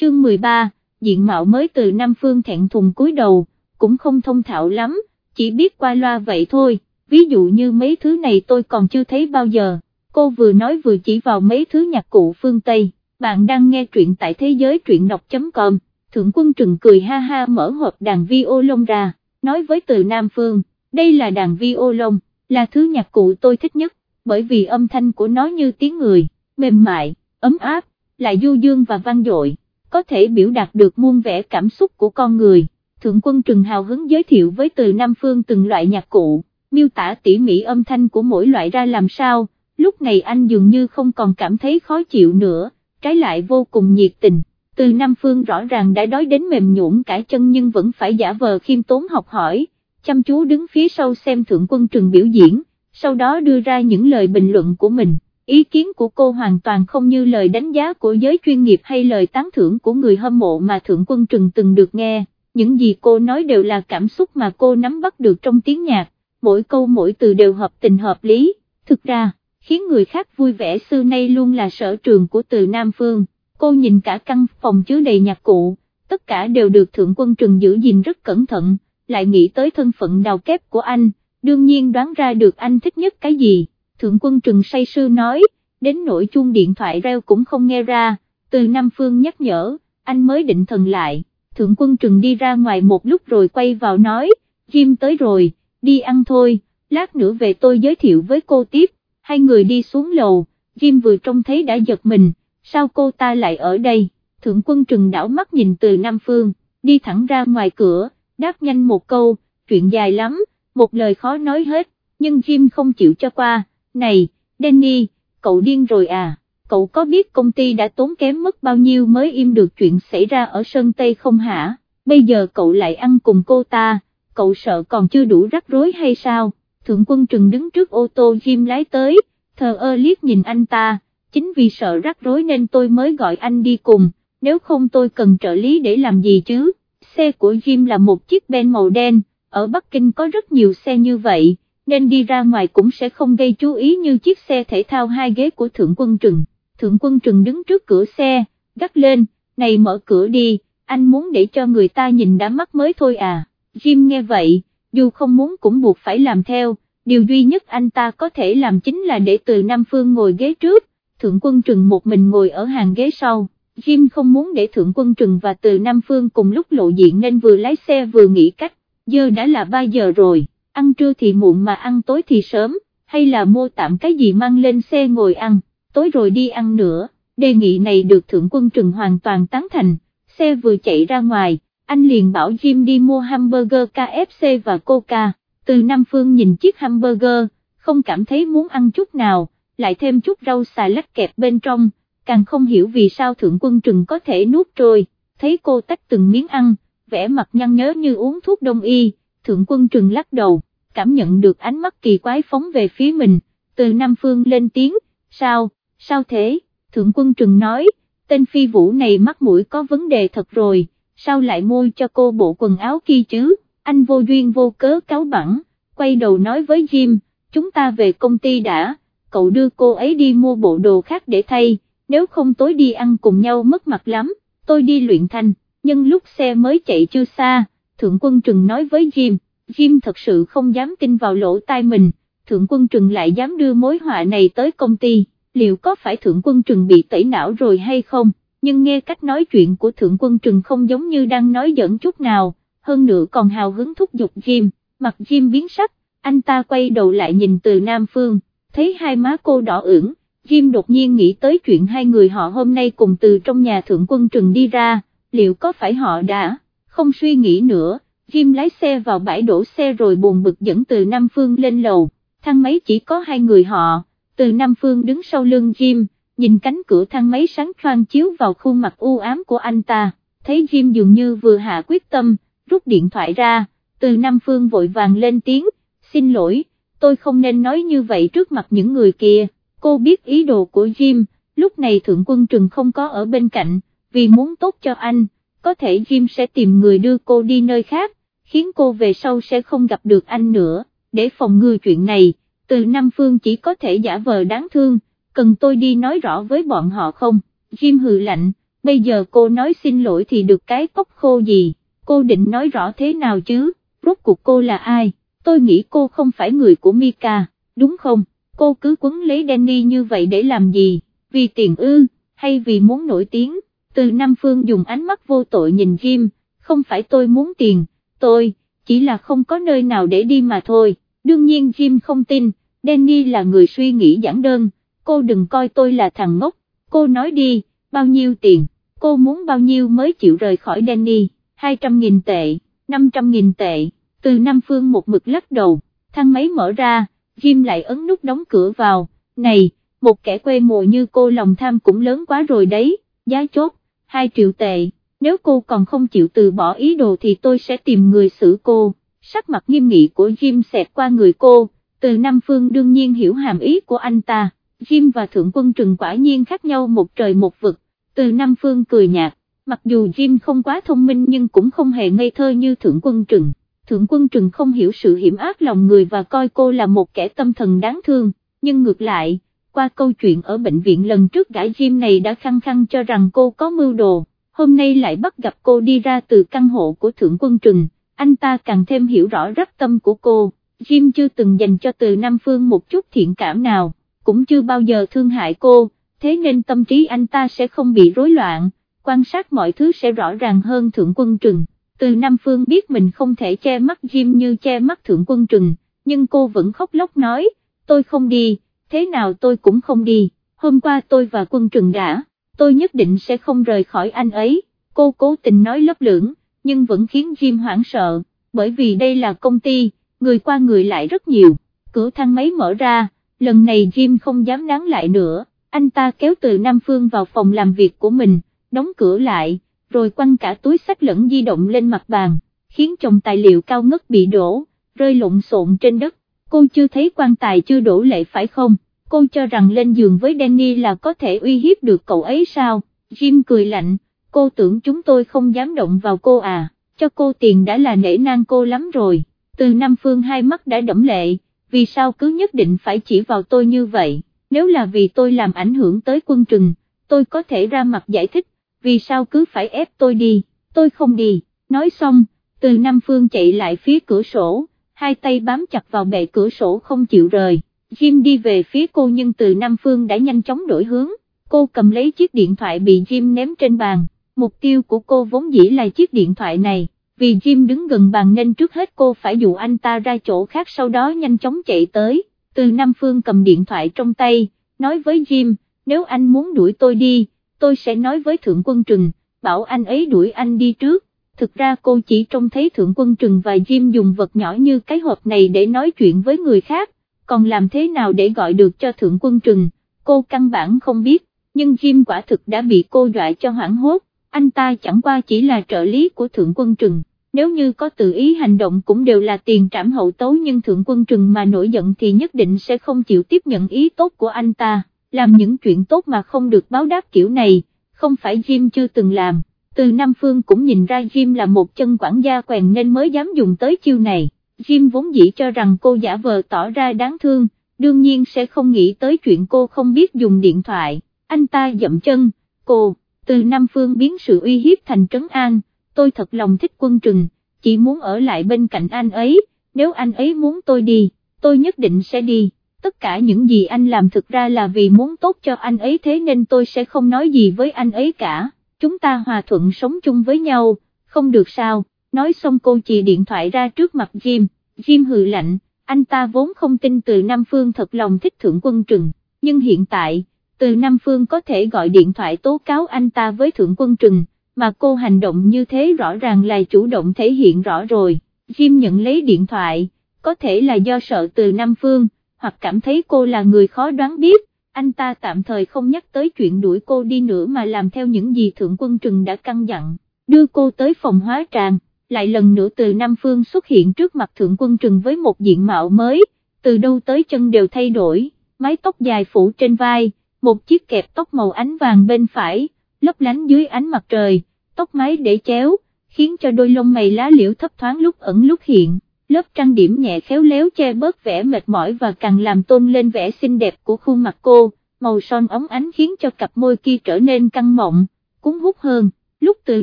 chương 13, diện mạo mới từ Nam Phương thẹn thùng cúi đầu, cũng không thông thạo lắm, chỉ biết qua loa vậy thôi, ví dụ như mấy thứ này tôi còn chưa thấy bao giờ, cô vừa nói vừa chỉ vào mấy thứ nhạc cụ phương Tây, bạn đang nghe truyện tại thế giới truyện đọc.com, Thượng Quân Trừng cười ha ha mở hộp đàn vi ô lông ra, nói với từ Nam Phương, đây là đàn vi ô lông, là thứ nhạc cụ tôi thích nhất, bởi vì âm thanh của nó như tiếng người, mềm mại, ấm áp, lại du dương và vang dội, có thể biểu đạt được muôn vẻ cảm xúc của con người. Thượng quân Trừng hào hứng giới thiệu với từ Nam Phương từng loại nhạc cụ, miêu tả tỉ mỉ âm thanh của mỗi loại ra làm sao, lúc này anh dường như không còn cảm thấy khó chịu nữa, trái lại vô cùng nhiệt tình. Từ Nam Phương rõ ràng đã đói đến mềm nhũn cả chân nhưng vẫn phải giả vờ khiêm tốn học hỏi, chăm chú đứng phía sau xem Thượng quân Trừng biểu diễn, sau đó đưa ra những lời bình luận của mình. Ý kiến của cô hoàn toàn không như lời đánh giá của giới chuyên nghiệp hay lời tán thưởng của người hâm mộ mà Thượng Quân Trừng từng được nghe, những gì cô nói đều là cảm xúc mà cô nắm bắt được trong tiếng nhạc, mỗi câu mỗi từ đều hợp tình hợp lý, thực ra, khiến người khác vui vẻ xưa nay luôn là sở trường của từ Nam Phương, cô nhìn cả căn phòng chứa đầy nhạc cụ, tất cả đều được Thượng Quân Trừng giữ gìn rất cẩn thận, lại nghĩ tới thân phận đào kép của anh, đương nhiên đoán ra được anh thích nhất cái gì. Thượng quân Trừng say sư nói, đến nỗi chuông điện thoại reo cũng không nghe ra, từ Nam Phương nhắc nhở, anh mới định thần lại, Thượng quân Trừng đi ra ngoài một lúc rồi quay vào nói, Jim tới rồi, đi ăn thôi, lát nữa về tôi giới thiệu với cô tiếp, hai người đi xuống lầu, Jim vừa trông thấy đã giật mình, sao cô ta lại ở đây, Thượng quân Trừng đảo mắt nhìn từ Nam Phương, đi thẳng ra ngoài cửa, đáp nhanh một câu, chuyện dài lắm, một lời khó nói hết, nhưng Jim không chịu cho qua này, Danny, cậu điên rồi à, cậu có biết công ty đã tốn kém mất bao nhiêu mới im được chuyện xảy ra ở Sơn Tây không hả, bây giờ cậu lại ăn cùng cô ta, cậu sợ còn chưa đủ rắc rối hay sao, thượng quân trừng đứng trước ô tô Jim lái tới, thờ ơ liếc nhìn anh ta, chính vì sợ rắc rối nên tôi mới gọi anh đi cùng, nếu không tôi cần trợ lý để làm gì chứ, xe của Jim là một chiếc Ben màu đen, ở Bắc Kinh có rất nhiều xe như vậy nên đi ra ngoài cũng sẽ không gây chú ý như chiếc xe thể thao hai ghế của Thượng Quân Trừng. Thượng Quân Trừng đứng trước cửa xe, gắt lên, này mở cửa đi, anh muốn để cho người ta nhìn đã mắt mới thôi à. Jim nghe vậy, dù không muốn cũng buộc phải làm theo, điều duy nhất anh ta có thể làm chính là để từ Nam Phương ngồi ghế trước, Thượng Quân Trừng một mình ngồi ở hàng ghế sau. Jim không muốn để Thượng Quân Trừng và từ Nam Phương cùng lúc lộ diện nên vừa lái xe vừa nghĩ cách, giờ đã là 3 giờ rồi ăn trưa thì muộn mà ăn tối thì sớm, hay là mua tạm cái gì mang lên xe ngồi ăn, tối rồi đi ăn nữa, đề nghị này được Thượng Quân Trừng hoàn toàn tán thành, xe vừa chạy ra ngoài, anh liền bảo Jim đi mua hamburger KFC và Coca, từ Nam Phương nhìn chiếc hamburger, không cảm thấy muốn ăn chút nào, lại thêm chút rau xà lách kẹp bên trong, càng không hiểu vì sao Thượng Quân Trừng có thể nuốt trôi, thấy cô tách từng miếng ăn, vẻ mặt nhăn nhớ như uống thuốc đông y, Thượng Quân Trừng lắc đầu cảm nhận được ánh mắt kỳ quái phóng về phía mình, từ Nam Phương lên tiếng, sao, sao thế, Thượng Quân Trừng nói, tên phi vũ này mắt mũi có vấn đề thật rồi, sao lại mua cho cô bộ quần áo kia chứ, anh vô duyên vô cớ cáo bẳng, quay đầu nói với Jim, chúng ta về công ty đã, cậu đưa cô ấy đi mua bộ đồ khác để thay, nếu không tối đi ăn cùng nhau mất mặt lắm, tôi đi luyện thanh, nhưng lúc xe mới chạy chưa xa, Thượng Quân Trừng nói với Jim, Jim thật sự không dám tin vào lỗ tai mình, Thượng Quân Trừng lại dám đưa mối họa này tới công ty, liệu có phải Thượng Quân Trừng bị tẩy não rồi hay không, nhưng nghe cách nói chuyện của Thượng Quân Trừng không giống như đang nói giỡn chút nào, hơn nữa còn hào hứng thúc giục Jim, mặt Jim biến sắc, anh ta quay đầu lại nhìn từ Nam Phương, thấy hai má cô đỏ ửng, Jim đột nhiên nghĩ tới chuyện hai người họ hôm nay cùng từ trong nhà Thượng Quân Trừng đi ra, liệu có phải họ đã, không suy nghĩ nữa? Kim lái xe vào bãi đổ xe rồi buồn bực dẫn từ Nam Phương lên lầu, thang máy chỉ có hai người họ, từ Nam Phương đứng sau lưng Jim, nhìn cánh cửa thang máy sáng choang chiếu vào khuôn mặt u ám của anh ta, thấy Jim dường như vừa hạ quyết tâm, rút điện thoại ra, từ Nam Phương vội vàng lên tiếng, xin lỗi, tôi không nên nói như vậy trước mặt những người kia, cô biết ý đồ của Jim, lúc này Thượng Quân Trừng không có ở bên cạnh, vì muốn tốt cho anh, có thể Jim sẽ tìm người đưa cô đi nơi khác, khiến cô về sau sẽ không gặp được anh nữa, để phòng ngừa chuyện này, từ Nam Phương chỉ có thể giả vờ đáng thương, cần tôi đi nói rõ với bọn họ không, Jim hừ lạnh, bây giờ cô nói xin lỗi thì được cái cốc khô gì, cô định nói rõ thế nào chứ, rốt cuộc cô là ai, tôi nghĩ cô không phải người của Mika, đúng không, cô cứ quấn lấy Danny như vậy để làm gì, vì tiền ư, hay vì muốn nổi tiếng, từ Nam Phương dùng ánh mắt vô tội nhìn Jim, không phải tôi muốn tiền, tôi, chỉ là không có nơi nào để đi mà thôi, đương nhiên Jim không tin, Danny là người suy nghĩ giản đơn, cô đừng coi tôi là thằng ngốc, cô nói đi, bao nhiêu tiền, cô muốn bao nhiêu mới chịu rời khỏi Danny, 200.000 tệ, 500.000 tệ, từ Nam Phương một mực lắc đầu, thang máy mở ra, Jim lại ấn nút đóng cửa vào, này, một kẻ quê mùa như cô lòng tham cũng lớn quá rồi đấy, giá chốt, 2 triệu tệ, nếu cô còn không chịu từ bỏ ý đồ thì tôi sẽ tìm người xử cô, sắc mặt nghiêm nghị của Jim xẹt qua người cô, từ Nam Phương đương nhiên hiểu hàm ý của anh ta, Jim và Thượng Quân Trừng quả nhiên khác nhau một trời một vực, từ Nam Phương cười nhạt, mặc dù Jim không quá thông minh nhưng cũng không hề ngây thơ như Thượng Quân Trừng, Thượng Quân Trừng không hiểu sự hiểm ác lòng người và coi cô là một kẻ tâm thần đáng thương, nhưng ngược lại, qua câu chuyện ở bệnh viện lần trước gã Jim này đã khăng khăng cho rằng cô có mưu đồ, hôm nay lại bắt gặp cô đi ra từ căn hộ của Thượng Quân Trừng, anh ta càng thêm hiểu rõ rắc tâm của cô, Jim chưa từng dành cho từ Nam Phương một chút thiện cảm nào, cũng chưa bao giờ thương hại cô, thế nên tâm trí anh ta sẽ không bị rối loạn, quan sát mọi thứ sẽ rõ ràng hơn Thượng Quân Trừng. Từ Nam Phương biết mình không thể che mắt Jim như che mắt Thượng Quân Trừng, nhưng cô vẫn khóc lóc nói, tôi không đi, thế nào tôi cũng không đi, hôm qua tôi và Quân Trừng đã, tôi nhất định sẽ không rời khỏi anh ấy, cô cố tình nói lấp lưỡng, nhưng vẫn khiến Jim hoảng sợ, bởi vì đây là công ty, người qua người lại rất nhiều, cửa thang máy mở ra, lần này Jim không dám nán lại nữa, anh ta kéo từ Nam Phương vào phòng làm việc của mình, đóng cửa lại, rồi quăng cả túi sách lẫn di động lên mặt bàn, khiến chồng tài liệu cao ngất bị đổ, rơi lộn xộn trên đất, cô chưa thấy quan tài chưa đổ lệ phải không, cô cho rằng lên giường với Danny là có thể uy hiếp được cậu ấy sao, Jim cười lạnh, cô tưởng chúng tôi không dám động vào cô à, cho cô tiền đã là nể nang cô lắm rồi, từ Nam Phương hai mắt đã đẫm lệ, vì sao cứ nhất định phải chỉ vào tôi như vậy, nếu là vì tôi làm ảnh hưởng tới quân trừng, tôi có thể ra mặt giải thích, vì sao cứ phải ép tôi đi, tôi không đi, nói xong, từ Nam Phương chạy lại phía cửa sổ, hai tay bám chặt vào bệ cửa sổ không chịu rời, Jim đi về phía cô nhưng từ Nam Phương đã nhanh chóng đổi hướng, cô cầm lấy chiếc điện thoại bị Jim ném trên bàn, mục tiêu của cô vốn dĩ là chiếc điện thoại này, vì Jim đứng gần bàn nên trước hết cô phải dụ anh ta ra chỗ khác sau đó nhanh chóng chạy tới, từ Nam Phương cầm điện thoại trong tay, nói với Jim, nếu anh muốn đuổi tôi đi, tôi sẽ nói với Thượng Quân Trừng, bảo anh ấy đuổi anh đi trước. Thực ra cô chỉ trông thấy Thượng Quân Trừng và Jim dùng vật nhỏ như cái hộp này để nói chuyện với người khác, còn làm thế nào để gọi được cho Thượng Quân Trừng, cô căn bản không biết, nhưng Jim quả thực đã bị cô dọa cho hoảng hốt, anh ta chẳng qua chỉ là trợ lý của Thượng Quân Trừng, nếu như có tự ý hành động cũng đều là tiền trảm hậu tấu nhưng Thượng Quân Trừng mà nổi giận thì nhất định sẽ không chịu tiếp nhận ý tốt của anh ta. Làm những chuyện tốt mà không được báo đáp kiểu này, không phải Jim chưa từng làm, từ Nam Phương cũng nhìn ra Jim là một chân quản gia quèn nên mới dám dùng tới chiêu này, Jim vốn dĩ cho rằng cô giả vờ tỏ ra đáng thương, đương nhiên sẽ không nghĩ tới chuyện cô không biết dùng điện thoại, anh ta dậm chân, cô, từ Nam Phương biến sự uy hiếp thành trấn an, tôi thật lòng thích quân trừng, chỉ muốn ở lại bên cạnh anh ấy, nếu anh ấy muốn tôi đi, tôi nhất định sẽ đi. Tất cả những gì anh làm thực ra là vì muốn tốt cho anh ấy thế nên tôi sẽ không nói gì với anh ấy cả, chúng ta hòa thuận sống chung với nhau, không được sao, nói xong cô chỉ điện thoại ra trước mặt Jim, Jim hừ lạnh, anh ta vốn không tin từ Nam Phương thật lòng thích thượng quân trừng, nhưng hiện tại, từ Nam Phương có thể gọi điện thoại tố cáo anh ta với thượng quân trừng, mà cô hành động như thế rõ ràng là chủ động thể hiện rõ rồi, Jim nhận lấy điện thoại, có thể là do sợ từ Nam Phương hoặc cảm thấy cô là người khó đoán biết, anh ta tạm thời không nhắc tới chuyện đuổi cô đi nữa mà làm theo những gì Thượng Quân Trừng đã căn dặn, đưa cô tới phòng hóa tràng, lại lần nữa từ Nam Phương xuất hiện trước mặt Thượng Quân Trừng với một diện mạo mới, từ đâu tới chân đều thay đổi, mái tóc dài phủ trên vai, một chiếc kẹp tóc màu ánh vàng bên phải, lấp lánh dưới ánh mặt trời, tóc mái để chéo, khiến cho đôi lông mày lá liễu thấp thoáng lúc ẩn lúc hiện lớp trang điểm nhẹ khéo léo che bớt vẻ mệt mỏi và càng làm tôn lên vẻ xinh đẹp của khuôn mặt cô, màu son óng ánh khiến cho cặp môi kia trở nên căng mọng, cuốn hút hơn, lúc từ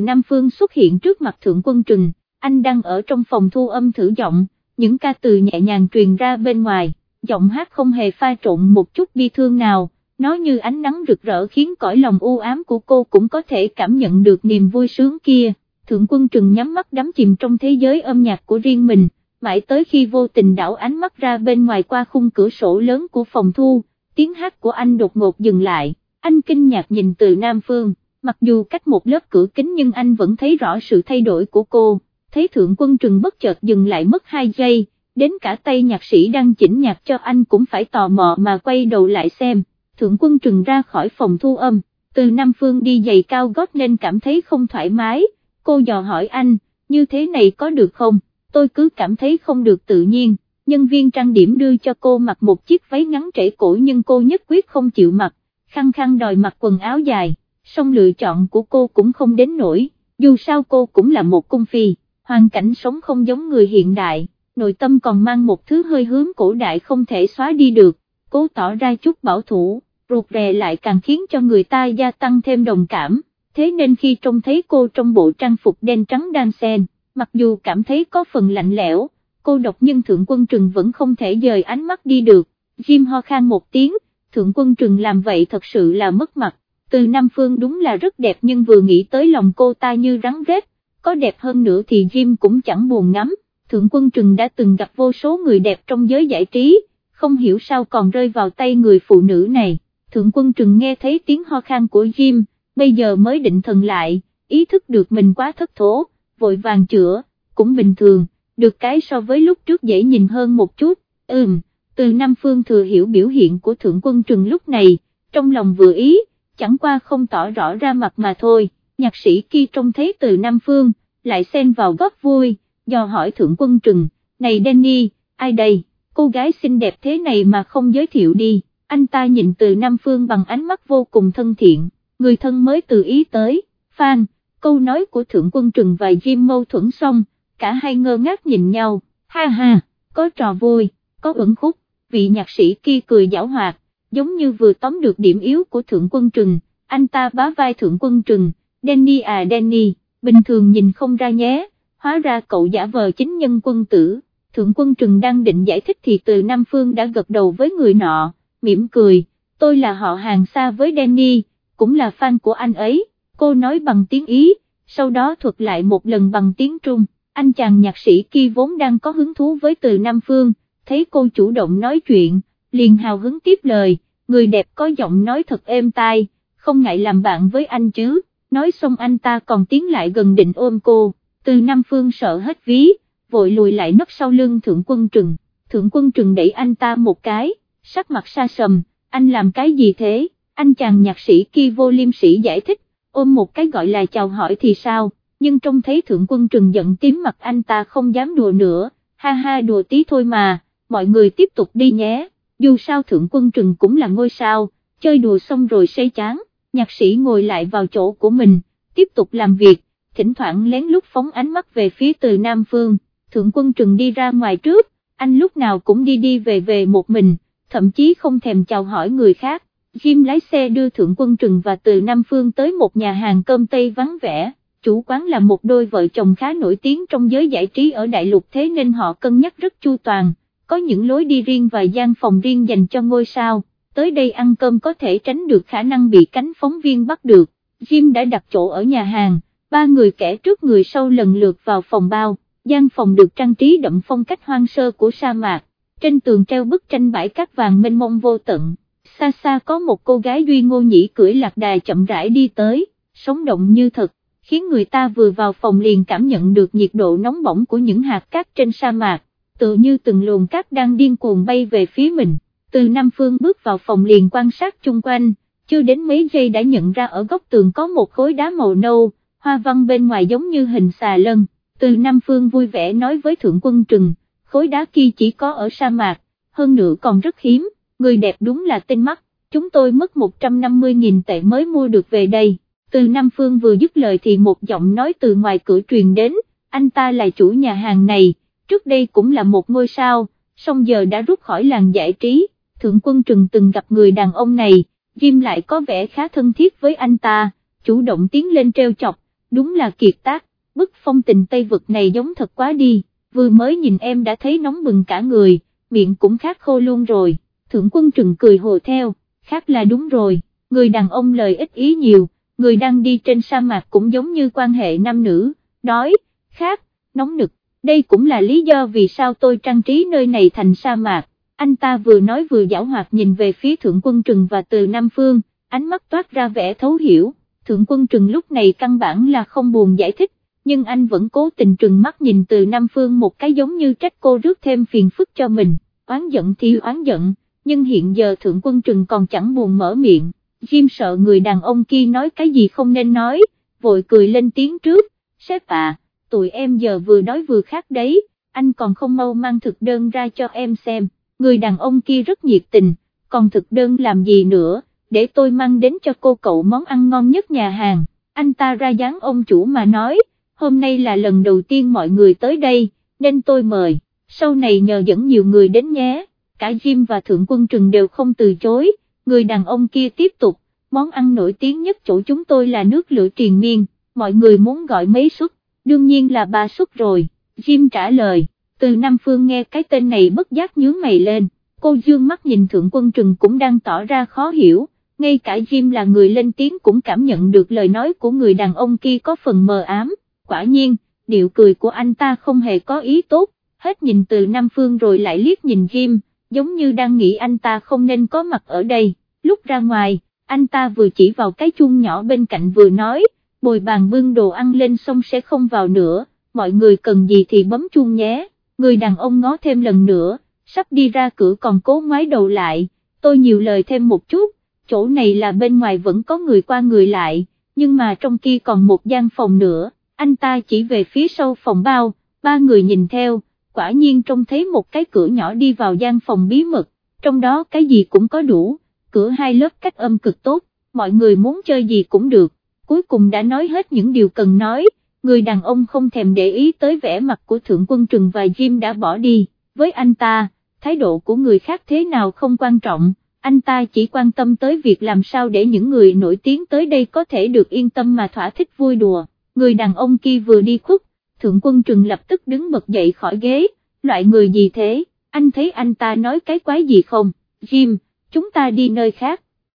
Nam Phương xuất hiện trước mặt Thượng Quân Trừng, anh đang ở trong phòng thu âm thử giọng, những ca từ nhẹ nhàng truyền ra bên ngoài, giọng hát không hề pha trộn một chút bi thương nào, nó như ánh nắng rực rỡ khiến cõi lòng u ám của cô cũng có thể cảm nhận được niềm vui sướng kia. Thượng quân trừng nhắm mắt đắm chìm trong thế giới âm nhạc của riêng mình, mãi tới khi vô tình đảo ánh mắt ra bên ngoài qua khung cửa sổ lớn của phòng thu, tiếng hát của anh đột ngột dừng lại, anh kinh ngạc nhìn từ Nam Phương, mặc dù cách một lớp cửa kính nhưng anh vẫn thấy rõ sự thay đổi của cô, thấy thượng quân trừng bất chợt dừng lại mất 2 giây, đến cả tay nhạc sĩ đang chỉnh nhạc cho anh cũng phải tò mò mà quay đầu lại xem, thượng quân trừng ra khỏi phòng thu âm, từ Nam Phương đi giày cao gót nên cảm thấy không thoải mái, cô dò hỏi anh, như thế này có được không, tôi cứ cảm thấy không được tự nhiên, nhân viên trang điểm đưa cho cô mặc một chiếc váy ngắn trễ cổ nhưng cô nhất quyết không chịu mặc, khăng khăng đòi mặc quần áo dài, song lựa chọn của cô cũng không đến nổi, dù sao cô cũng là một cung phi, hoàn cảnh sống không giống người hiện đại, nội tâm còn mang một thứ hơi hướng cổ đại không thể xóa đi được, cố tỏ ra chút bảo thủ, ruột rè lại càng khiến cho người ta gia tăng thêm đồng cảm thế nên khi trông thấy cô trong bộ trang phục đen trắng đan sen, mặc dù cảm thấy có phần lạnh lẽo, cô độc nhưng Thượng Quân Trừng vẫn không thể dời ánh mắt đi được, Jim ho khan một tiếng, Thượng Quân Trừng làm vậy thật sự là mất mặt, từ Nam Phương đúng là rất đẹp nhưng vừa nghĩ tới lòng cô ta như rắn rết, có đẹp hơn nữa thì Jim cũng chẳng buồn ngắm, Thượng Quân Trừng đã từng gặp vô số người đẹp trong giới giải trí, không hiểu sao còn rơi vào tay người phụ nữ này, Thượng Quân Trừng nghe thấy tiếng ho khan của Jim, bây giờ mới định thần lại, ý thức được mình quá thất thố, vội vàng chữa, cũng bình thường, được cái so với lúc trước dễ nhìn hơn một chút, ừm, từ Nam Phương thừa hiểu biểu hiện của Thượng Quân Trừng lúc này, trong lòng vừa ý, chẳng qua không tỏ rõ ra mặt mà thôi, nhạc sĩ kia trông thấy từ Nam Phương, lại xen vào góp vui, dò hỏi Thượng Quân Trừng, này Danny, ai đây, cô gái xinh đẹp thế này mà không giới thiệu đi, anh ta nhìn từ Nam Phương bằng ánh mắt vô cùng thân thiện. Người thân mới từ ý tới, Phan, câu nói của Thượng Quân Trừng và Jim mâu thuẫn xong, cả hai ngơ ngác nhìn nhau, ha ha, có trò vui, có ẩn khúc, vị nhạc sĩ kia cười giảo hoạt, giống như vừa tóm được điểm yếu của Thượng Quân Trừng, anh ta bá vai Thượng Quân Trừng, Danny à Danny, bình thường nhìn không ra nhé, hóa ra cậu giả vờ chính nhân quân tử, Thượng Quân Trừng đang định giải thích thì từ Nam Phương đã gật đầu với người nọ, mỉm cười, tôi là họ hàng xa với Danny, cũng là fan của anh ấy, cô nói bằng tiếng Ý, sau đó thuật lại một lần bằng tiếng Trung, anh chàng nhạc sĩ kia vốn đang có hứng thú với từ Nam Phương, thấy cô chủ động nói chuyện, liền hào hứng tiếp lời, người đẹp có giọng nói thật êm tai, không ngại làm bạn với anh chứ, nói xong anh ta còn tiến lại gần định ôm cô, từ Nam Phương sợ hết ví, vội lùi lại nấp sau lưng Thượng Quân Trừng, Thượng Quân Trừng đẩy anh ta một cái, sắc mặt xa sầm, anh làm cái gì thế? anh chàng nhạc sĩ kia vô liêm sĩ giải thích, ôm một cái gọi là chào hỏi thì sao, nhưng trông thấy thượng quân trừng giận tím mặt anh ta không dám đùa nữa, ha ha đùa tí thôi mà, mọi người tiếp tục đi nhé, dù sao thượng quân trừng cũng là ngôi sao, chơi đùa xong rồi say chán, nhạc sĩ ngồi lại vào chỗ của mình, tiếp tục làm việc, thỉnh thoảng lén lút phóng ánh mắt về phía từ Nam Phương, thượng quân trừng đi ra ngoài trước, anh lúc nào cũng đi đi về về một mình, thậm chí không thèm chào hỏi người khác, Jim lái xe đưa Thượng Quân Trừng và từ Nam Phương tới một nhà hàng cơm Tây vắng vẻ, chủ quán là một đôi vợ chồng khá nổi tiếng trong giới giải trí ở đại lục thế nên họ cân nhắc rất chu toàn, có những lối đi riêng và gian phòng riêng dành cho ngôi sao, tới đây ăn cơm có thể tránh được khả năng bị cánh phóng viên bắt được, Jim đã đặt chỗ ở nhà hàng, ba người kẻ trước người sau lần lượt vào phòng bao, gian phòng được trang trí đậm phong cách hoang sơ của sa mạc, trên tường treo bức tranh bãi cát vàng mênh mông vô tận. Xa xa có một cô gái duy ngô nhĩ cưỡi lạc đà chậm rãi đi tới, sống động như thật, khiến người ta vừa vào phòng liền cảm nhận được nhiệt độ nóng bỏng của những hạt cát trên sa mạc, tự như từng luồng cát đang điên cuồng bay về phía mình, từ Nam Phương bước vào phòng liền quan sát chung quanh, chưa đến mấy giây đã nhận ra ở góc tường có một khối đá màu nâu, hoa văn bên ngoài giống như hình xà lân, từ Nam Phương vui vẻ nói với Thượng Quân Trừng, khối đá kia chỉ có ở sa mạc, hơn nữa còn rất hiếm người đẹp đúng là tinh mắt, chúng tôi mất 150.000 tệ mới mua được về đây. Từ Nam Phương vừa dứt lời thì một giọng nói từ ngoài cửa truyền đến, anh ta là chủ nhà hàng này, trước đây cũng là một ngôi sao, song giờ đã rút khỏi làng giải trí, Thượng Quân Trừng từng gặp người đàn ông này, Jim lại có vẻ khá thân thiết với anh ta, chủ động tiến lên treo chọc, đúng là kiệt tác, bức phong tình Tây vực này giống thật quá đi, vừa mới nhìn em đã thấy nóng bừng cả người, miệng cũng khát khô luôn rồi, thượng quân trừng cười hồ theo, khác là đúng rồi, người đàn ông lời ít ý nhiều, người đang đi trên sa mạc cũng giống như quan hệ nam nữ, đói, khát, nóng nực, đây cũng là lý do vì sao tôi trang trí nơi này thành sa mạc. Anh ta vừa nói vừa giảo hoạt nhìn về phía thượng quân trừng và từ Nam Phương, ánh mắt toát ra vẻ thấu hiểu, thượng quân trừng lúc này căn bản là không buồn giải thích, nhưng anh vẫn cố tình trừng mắt nhìn từ Nam Phương một cái giống như trách cô rước thêm phiền phức cho mình, oán giận thì oán giận, nhưng hiện giờ thượng quân trừng còn chẳng buồn mở miệng, Jim sợ người đàn ông kia nói cái gì không nên nói, vội cười lên tiếng trước, sếp à, tụi em giờ vừa đói vừa khát đấy, anh còn không mau mang thực đơn ra cho em xem, người đàn ông kia rất nhiệt tình, còn thực đơn làm gì nữa, để tôi mang đến cho cô cậu món ăn ngon nhất nhà hàng, anh ta ra dáng ông chủ mà nói, hôm nay là lần đầu tiên mọi người tới đây, nên tôi mời, sau này nhờ dẫn nhiều người đến nhé, cả Jim và Thượng Quân Trừng đều không từ chối, người đàn ông kia tiếp tục, món ăn nổi tiếng nhất chỗ chúng tôi là nước lửa triền miên, mọi người muốn gọi mấy suất, đương nhiên là ba xuất rồi, Jim trả lời, từ Nam Phương nghe cái tên này bất giác nhướng mày lên, cô dương mắt nhìn Thượng Quân Trừng cũng đang tỏ ra khó hiểu, ngay cả Jim là người lên tiếng cũng cảm nhận được lời nói của người đàn ông kia có phần mờ ám, quả nhiên, điệu cười của anh ta không hề có ý tốt, hết nhìn từ Nam Phương rồi lại liếc nhìn Jim, giống như đang nghĩ anh ta không nên có mặt ở đây, lúc ra ngoài, anh ta vừa chỉ vào cái chuông nhỏ bên cạnh vừa nói, bồi bàn bưng đồ ăn lên xong sẽ không vào nữa, mọi người cần gì thì bấm chuông nhé, người đàn ông ngó thêm lần nữa, sắp đi ra cửa còn cố ngoái đầu lại, tôi nhiều lời thêm một chút, chỗ này là bên ngoài vẫn có người qua người lại, nhưng mà trong kia còn một gian phòng nữa, anh ta chỉ về phía sau phòng bao, ba người nhìn theo, quả nhiên trông thấy một cái cửa nhỏ đi vào gian phòng bí mật, trong đó cái gì cũng có đủ, cửa hai lớp cách âm cực tốt, mọi người muốn chơi gì cũng được, cuối cùng đã nói hết những điều cần nói, người đàn ông không thèm để ý tới vẻ mặt của Thượng Quân Trừng và Jim đã bỏ đi, với anh ta, thái độ của người khác thế nào không quan trọng anh ta chỉ quan tâm tới việc làm sao để những người nổi tiếng tới đây có thể được yên tâm mà thỏa thích vui đùa, người đàn ông kia vừa đi khuất, thượng quân trừng lập tức đứng bật dậy khỏi ghế, loại người gì thế, anh thấy anh ta nói cái quái gì không, Jim, chúng ta đi nơi khác,